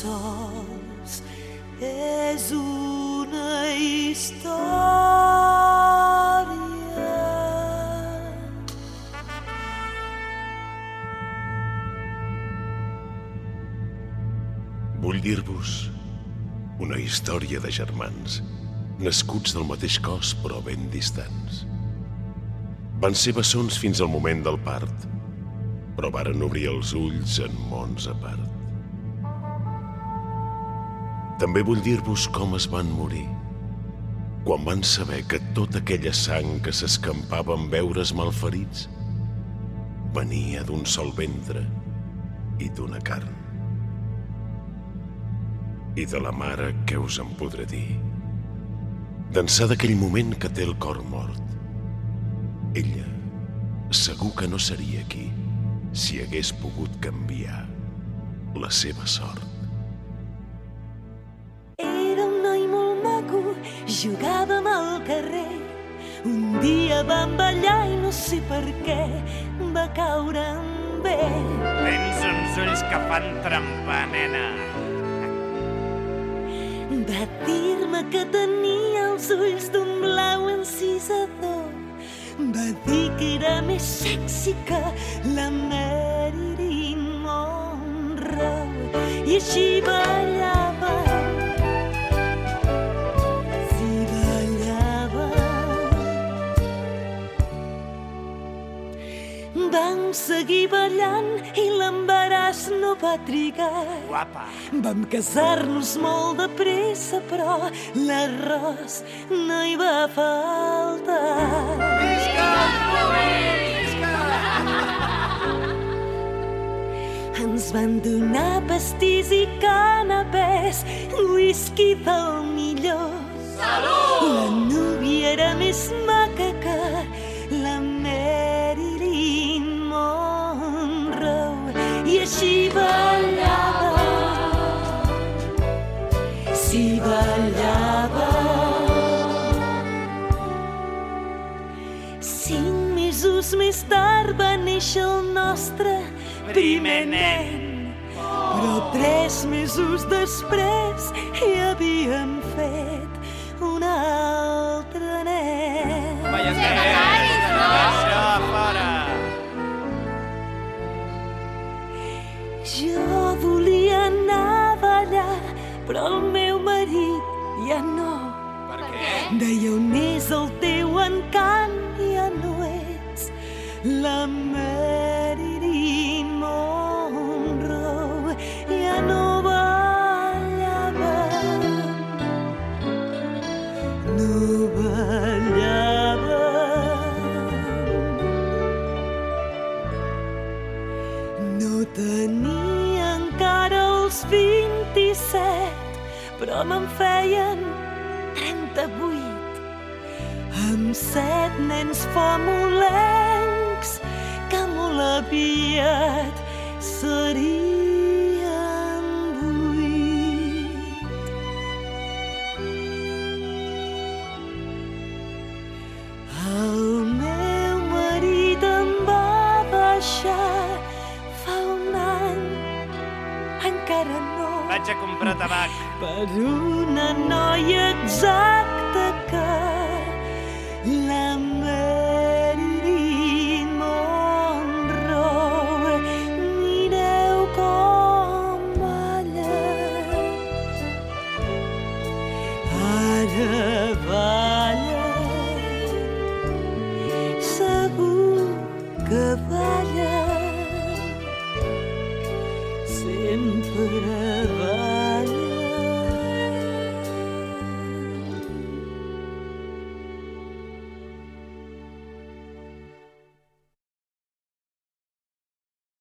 sols és una història. Vull dir-vos una història de germans, nascuts del mateix cos però ben distants. Van ser bessons fins al moment del part, però varen obrir els ulls en mons a part. També vull dir-vos com es van morir, quan van saber que tota aquella sang que s'escampava en veure's malferits venia d'un sol ventre i d'una carn. I de la mare, què us en podré dir? D'ençà d'aquell moment que té el cor mort. Ella segur que no seria aquí si hagués pogut canviar la seva sort. Jugàvem al carrer. Un dia vam ballar i no sé per què va caure en bé. Tens uns ulls que fan trempar, nena. Va dir-me que tenia els ulls d'un blau encisador. Va dir que era més sexy que la Marilyn Monroe. I així ballava. Vam seguir ballant i l'embaràs no va trigar. Guapa. Vam casar-nos molt de pressa, però l'arròs no hi va faltar. Ens van donar pastís i canapés, whisky del millor. Salut! La núvia era més maca que Monroe i així ballava. Si ballava. Cinc mesos més tard va néixer el nostre primer nen. Però tres mesos després hi havíem fet un altre nen. Vaya teu encant, ja no ets la Marilyn Monroe, ja no ballava. No ballava. No tenia encara els 27, però me'n feien set nens famolencs que molt aviat serien vuit. El meu marit em va deixar fa un any, encara no Vaig a comprar tabac. per una noia exacta que la Marilyn Monroe. Mireu com balla. Ara balla. Segur que balla. Sempre balla.